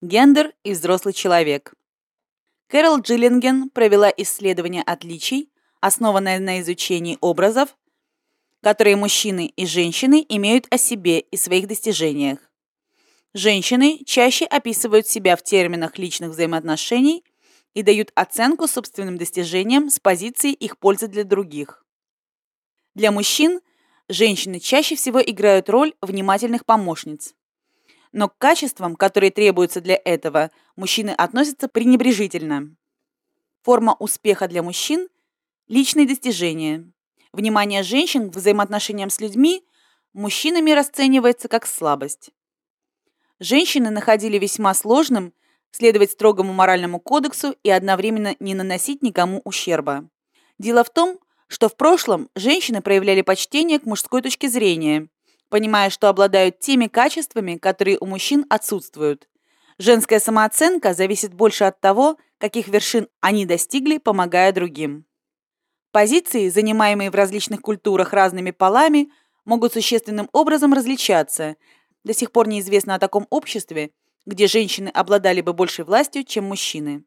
Гендер и взрослый человек. Кэрол Джиллинген провела исследование отличий, основанное на изучении образов, которые мужчины и женщины имеют о себе и своих достижениях. Женщины чаще описывают себя в терминах личных взаимоотношений и дают оценку собственным достижениям с позиции их пользы для других. Для мужчин женщины чаще всего играют роль внимательных помощниц. Но к качествам, которые требуются для этого, мужчины относятся пренебрежительно. Форма успеха для мужчин – личные достижения. Внимание женщин к взаимоотношениям с людьми мужчинами расценивается как слабость. Женщины находили весьма сложным следовать строгому моральному кодексу и одновременно не наносить никому ущерба. Дело в том, что в прошлом женщины проявляли почтение к мужской точке зрения, понимая, что обладают теми качествами, которые у мужчин отсутствуют. Женская самооценка зависит больше от того, каких вершин они достигли, помогая другим. Позиции, занимаемые в различных культурах разными полами, могут существенным образом различаться. До сих пор неизвестно о таком обществе, где женщины обладали бы большей властью, чем мужчины.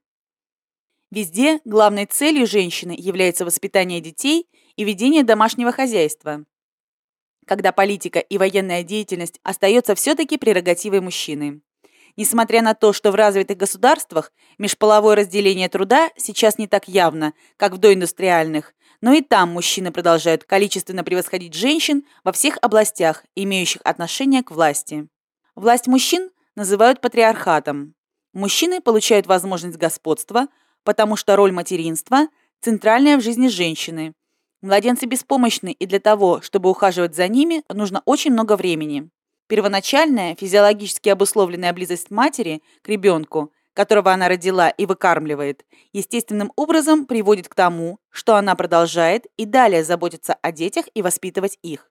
Везде главной целью женщины является воспитание детей и ведение домашнего хозяйства, когда политика и военная деятельность остается все-таки прерогативой мужчины. Несмотря на то, что в развитых государствах межполовое разделение труда сейчас не так явно, как в доиндустриальных, но и там мужчины продолжают количественно превосходить женщин во всех областях, имеющих отношение к власти. Власть мужчин называют патриархатом. Мужчины получают возможность господства – потому что роль материнства – центральная в жизни женщины. Младенцы беспомощны, и для того, чтобы ухаживать за ними, нужно очень много времени. Первоначальная, физиологически обусловленная близость матери к ребенку, которого она родила и выкармливает, естественным образом приводит к тому, что она продолжает и далее заботиться о детях и воспитывать их.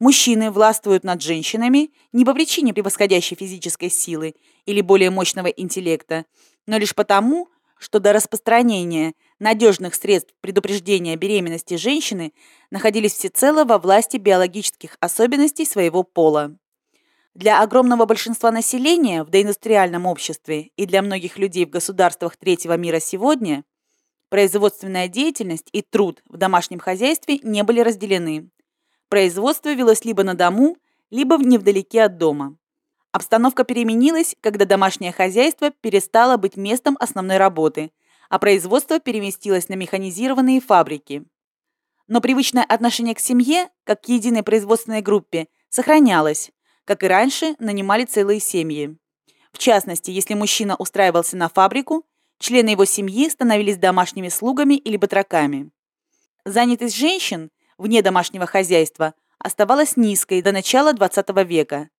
Мужчины властвуют над женщинами не по причине превосходящей физической силы или более мощного интеллекта, но лишь потому, что до распространения надежных средств предупреждения беременности женщины находились всецело во власти биологических особенностей своего пола. Для огромного большинства населения в доиндустриальном обществе и для многих людей в государствах третьего мира сегодня производственная деятельность и труд в домашнем хозяйстве не были разделены. Производство велось либо на дому, либо невдалеке от дома. Обстановка переменилась, когда домашнее хозяйство перестало быть местом основной работы, а производство переместилось на механизированные фабрики. Но привычное отношение к семье, как к единой производственной группе, сохранялось. Как и раньше, нанимали целые семьи. В частности, если мужчина устраивался на фабрику, члены его семьи становились домашними слугами или батраками. Занятость женщин вне домашнего хозяйства оставалась низкой до начала XX века.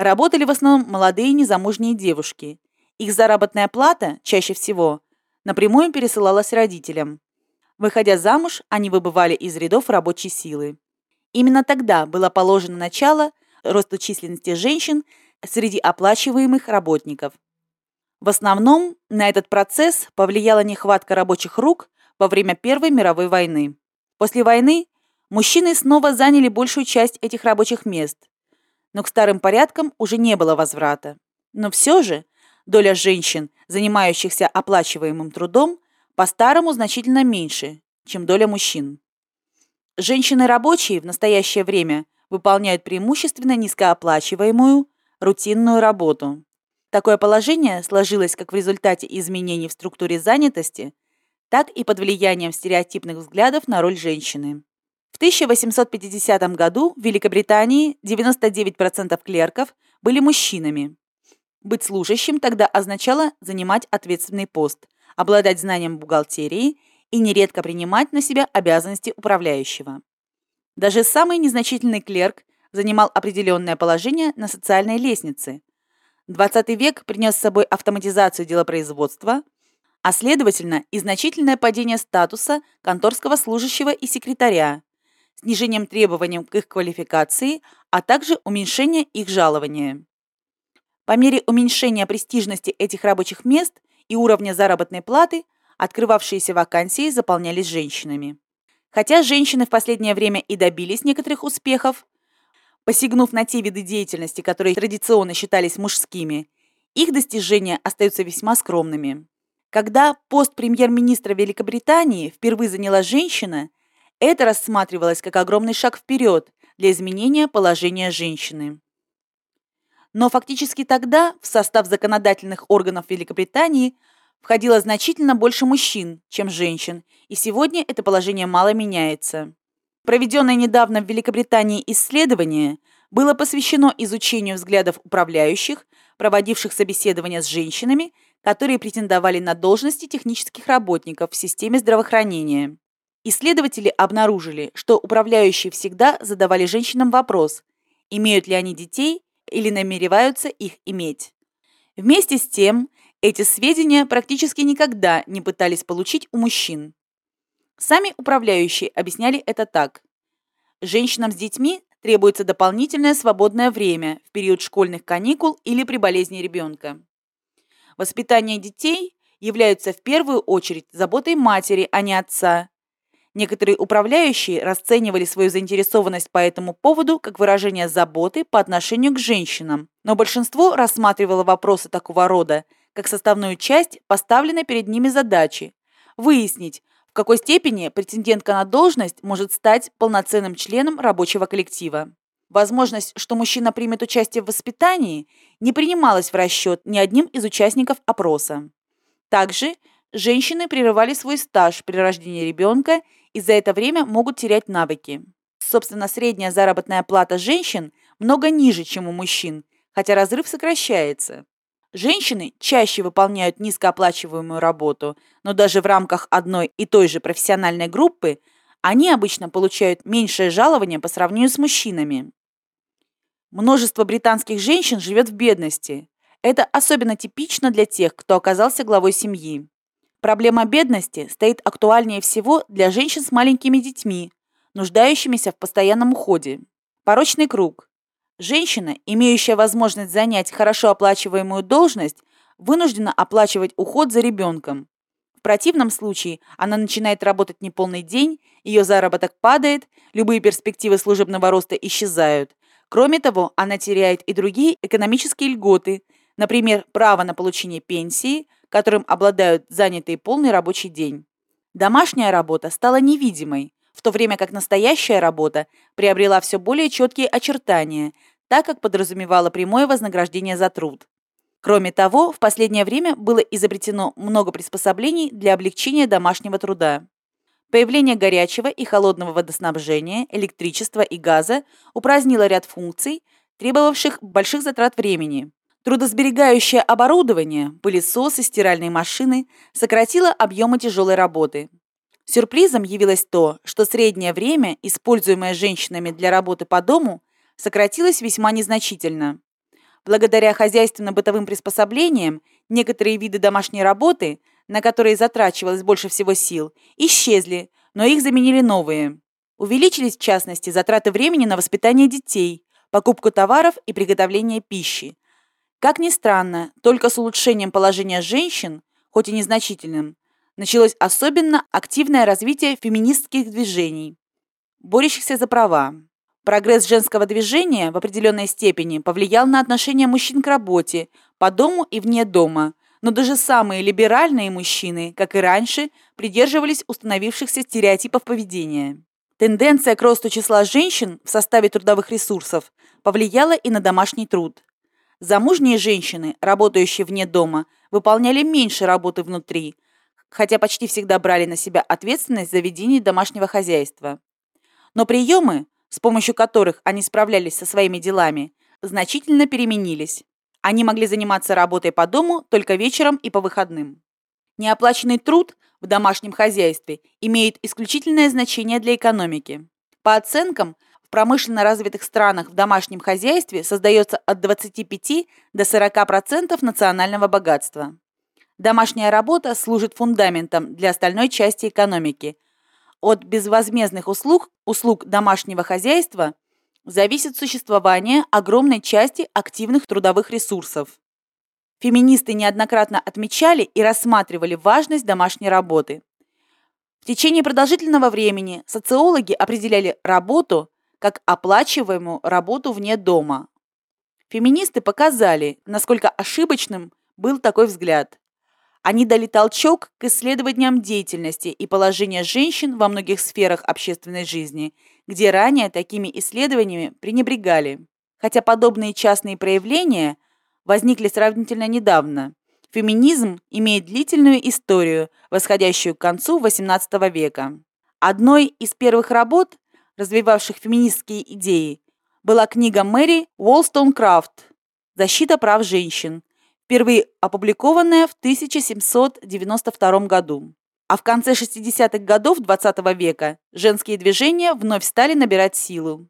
Работали в основном молодые незамужние девушки. Их заработная плата, чаще всего, напрямую пересылалась родителям. Выходя замуж, они выбывали из рядов рабочей силы. Именно тогда было положено начало росту численности женщин среди оплачиваемых работников. В основном на этот процесс повлияла нехватка рабочих рук во время Первой мировой войны. После войны мужчины снова заняли большую часть этих рабочих мест, но к старым порядкам уже не было возврата. Но все же доля женщин, занимающихся оплачиваемым трудом, по-старому значительно меньше, чем доля мужчин. Женщины-рабочие в настоящее время выполняют преимущественно низкооплачиваемую, рутинную работу. Такое положение сложилось как в результате изменений в структуре занятости, так и под влиянием стереотипных взглядов на роль женщины. В 1850 году в Великобритании 99% клерков были мужчинами. Быть служащим тогда означало занимать ответственный пост, обладать знанием бухгалтерии и нередко принимать на себя обязанности управляющего. Даже самый незначительный клерк занимал определенное положение на социальной лестнице. 20 век принес с собой автоматизацию делопроизводства, а следовательно и значительное падение статуса конторского служащего и секретаря, снижением требований к их квалификации, а также уменьшение их жалования. По мере уменьшения престижности этих рабочих мест и уровня заработной платы, открывавшиеся вакансии заполнялись женщинами. Хотя женщины в последнее время и добились некоторых успехов, посягнув на те виды деятельности, которые традиционно считались мужскими, их достижения остаются весьма скромными. Когда пост премьер-министра Великобритании впервые заняла женщина, это рассматривалось как огромный шаг вперед для изменения положения женщины. Но фактически тогда в состав законодательных органов Великобритании входило значительно больше мужчин, чем женщин, и сегодня это положение мало меняется. Проведенное недавно в Великобритании исследование было посвящено изучению взглядов управляющих, проводивших собеседования с женщинами, которые претендовали на должности технических работников в системе здравоохранения. Исследователи обнаружили, что управляющие всегда задавали женщинам вопрос, имеют ли они детей или намереваются их иметь. Вместе с тем, эти сведения практически никогда не пытались получить у мужчин. Сами управляющие объясняли это так. Женщинам с детьми требуется дополнительное свободное время в период школьных каникул или при болезни ребенка. Воспитание детей является в первую очередь заботой матери, а не отца. Некоторые управляющие расценивали свою заинтересованность по этому поводу как выражение заботы по отношению к женщинам, но большинство рассматривало вопросы такого рода как составную часть поставленной перед ними задачи – выяснить, в какой степени претендентка на должность может стать полноценным членом рабочего коллектива. Возможность, что мужчина примет участие в воспитании, не принималась в расчет ни одним из участников опроса. Также женщины прерывали свой стаж при рождении ребенка и за это время могут терять навыки. Собственно, средняя заработная плата женщин много ниже, чем у мужчин, хотя разрыв сокращается. Женщины чаще выполняют низкооплачиваемую работу, но даже в рамках одной и той же профессиональной группы они обычно получают меньшее жалование по сравнению с мужчинами. Множество британских женщин живет в бедности. Это особенно типично для тех, кто оказался главой семьи. Проблема бедности стоит актуальнее всего для женщин с маленькими детьми, нуждающимися в постоянном уходе. Порочный круг. Женщина, имеющая возможность занять хорошо оплачиваемую должность, вынуждена оплачивать уход за ребенком. В противном случае она начинает работать неполный день, ее заработок падает, любые перспективы служебного роста исчезают. Кроме того, она теряет и другие экономические льготы, например, право на получение пенсии, которым обладают занятые полный рабочий день. Домашняя работа стала невидимой, в то время как настоящая работа приобрела все более четкие очертания, так как подразумевала прямое вознаграждение за труд. Кроме того, в последнее время было изобретено много приспособлений для облегчения домашнего труда. Появление горячего и холодного водоснабжения, электричества и газа упразднило ряд функций, требовавших больших затрат времени. Трудосберегающее оборудование, пылесосы, стиральные машины сократило объемы тяжелой работы. Сюрпризом явилось то, что среднее время, используемое женщинами для работы по дому, сократилось весьма незначительно. Благодаря хозяйственно-бытовым приспособлениям некоторые виды домашней работы, на которые затрачивалось больше всего сил, исчезли, но их заменили новые. Увеличились, в частности, затраты времени на воспитание детей, покупку товаров и приготовление пищи. Как ни странно, только с улучшением положения женщин, хоть и незначительным, началось особенно активное развитие феминистских движений, борющихся за права. Прогресс женского движения в определенной степени повлиял на отношение мужчин к работе, по дому и вне дома, но даже самые либеральные мужчины, как и раньше, придерживались установившихся стереотипов поведения. Тенденция к росту числа женщин в составе трудовых ресурсов повлияла и на домашний труд. Замужние женщины, работающие вне дома, выполняли меньше работы внутри – хотя почти всегда брали на себя ответственность за ведение домашнего хозяйства. Но приемы, с помощью которых они справлялись со своими делами, значительно переменились. Они могли заниматься работой по дому только вечером и по выходным. Неоплаченный труд в домашнем хозяйстве имеет исключительное значение для экономики. По оценкам, в промышленно развитых странах в домашнем хозяйстве создается от 25 до 40% национального богатства. Домашняя работа служит фундаментом для остальной части экономики. От безвозмездных услуг, услуг домашнего хозяйства зависит существование огромной части активных трудовых ресурсов. Феминисты неоднократно отмечали и рассматривали важность домашней работы. В течение продолжительного времени социологи определяли работу как оплачиваемую работу вне дома. Феминисты показали, насколько ошибочным был такой взгляд. Они дали толчок к исследованиям деятельности и положения женщин во многих сферах общественной жизни, где ранее такими исследованиями пренебрегали. Хотя подобные частные проявления возникли сравнительно недавно, феминизм имеет длительную историю, восходящую к концу XVIII века. Одной из первых работ, развивавших феминистские идеи, была книга Мэри Уолстон-Крафт «Защита прав женщин», впервые опубликованная в 1792 году. А в конце 60-х годов XX века женские движения вновь стали набирать силу.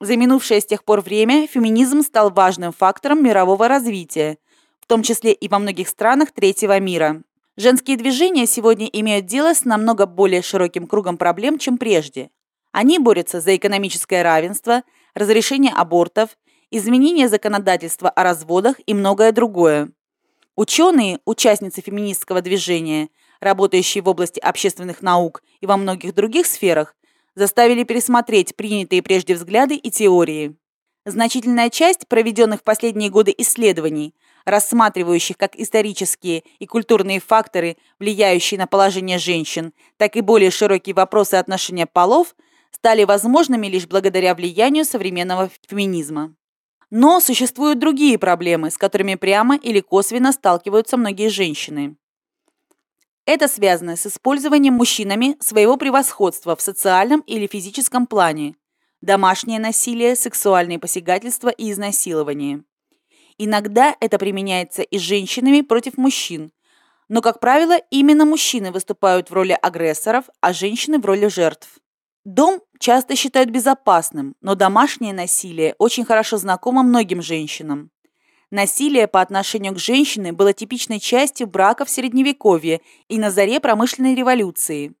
За минувшее с тех пор время феминизм стал важным фактором мирового развития, в том числе и во многих странах третьего мира. Женские движения сегодня имеют дело с намного более широким кругом проблем, чем прежде. Они борются за экономическое равенство, разрешение абортов, изменение законодательства о разводах и многое другое. Ученые, участницы феминистского движения, работающие в области общественных наук и во многих других сферах, заставили пересмотреть принятые прежде взгляды и теории. Значительная часть проведенных в последние годы исследований, рассматривающих как исторические и культурные факторы, влияющие на положение женщин, так и более широкие вопросы отношения полов, стали возможными лишь благодаря влиянию современного феминизма. Но существуют другие проблемы, с которыми прямо или косвенно сталкиваются многие женщины. Это связано с использованием мужчинами своего превосходства в социальном или физическом плане, домашнее насилие, сексуальные посягательства и изнасилование. Иногда это применяется и женщинами против мужчин, но, как правило, именно мужчины выступают в роли агрессоров, а женщины в роли жертв. Дом часто считают безопасным, но домашнее насилие очень хорошо знакомо многим женщинам. Насилие по отношению к женщине было типичной частью брака в Средневековье и на заре промышленной революции.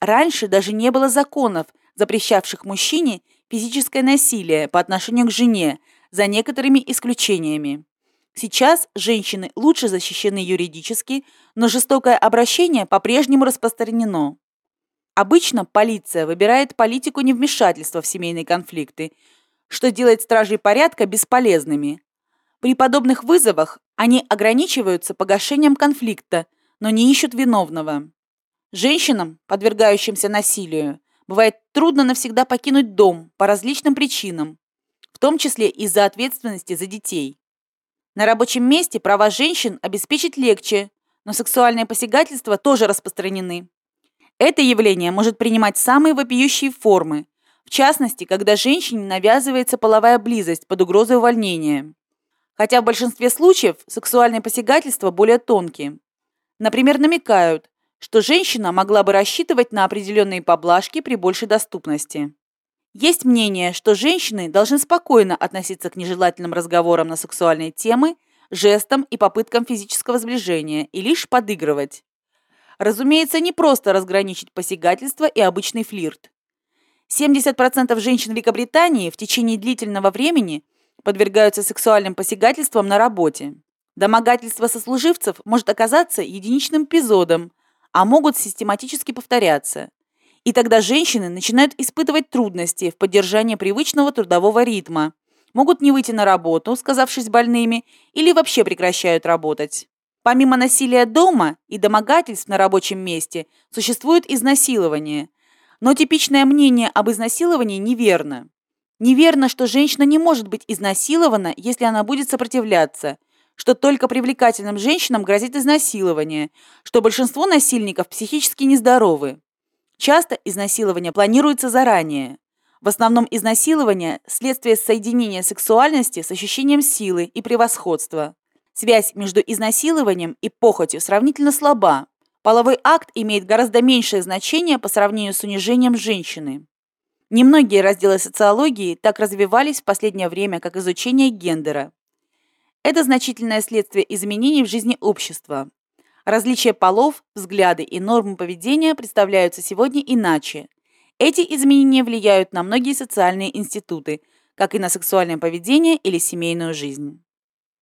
Раньше даже не было законов, запрещавших мужчине физическое насилие по отношению к жене, за некоторыми исключениями. Сейчас женщины лучше защищены юридически, но жестокое обращение по-прежнему распространено. Обычно полиция выбирает политику невмешательства в семейные конфликты, что делает стражей порядка бесполезными. При подобных вызовах они ограничиваются погашением конфликта, но не ищут виновного. Женщинам, подвергающимся насилию, бывает трудно навсегда покинуть дом по различным причинам, в том числе из-за ответственности за детей. На рабочем месте права женщин обеспечить легче, но сексуальные посягательства тоже распространены. Это явление может принимать самые вопиющие формы, в частности, когда женщине навязывается половая близость под угрозой увольнения. Хотя в большинстве случаев сексуальные посягательства более тонкие. Например, намекают, что женщина могла бы рассчитывать на определенные поблажки при большей доступности. Есть мнение, что женщины должны спокойно относиться к нежелательным разговорам на сексуальные темы, жестам и попыткам физического сближения и лишь подыгрывать. Разумеется, не просто разграничить посягательство и обычный флирт. 70% женщин Великобритании в течение длительного времени подвергаются сексуальным посягательствам на работе. Домогательство сослуживцев может оказаться единичным эпизодом, а могут систематически повторяться. И тогда женщины начинают испытывать трудности в поддержании привычного трудового ритма, могут не выйти на работу, сказавшись больными, или вообще прекращают работать. Помимо насилия дома и домогательств на рабочем месте, существует изнасилование. Но типичное мнение об изнасиловании неверно. Неверно, что женщина не может быть изнасилована, если она будет сопротивляться, что только привлекательным женщинам грозит изнасилование, что большинство насильников психически нездоровы. Часто изнасилование планируется заранее. В основном изнасилование – следствие соединения сексуальности с ощущением силы и превосходства. Связь между изнасилованием и похотью сравнительно слаба. Половой акт имеет гораздо меньшее значение по сравнению с унижением женщины. Немногие разделы социологии так развивались в последнее время, как изучение гендера. Это значительное следствие изменений в жизни общества. Различия полов, взгляды и нормы поведения представляются сегодня иначе. Эти изменения влияют на многие социальные институты, как и на сексуальное поведение или семейную жизнь.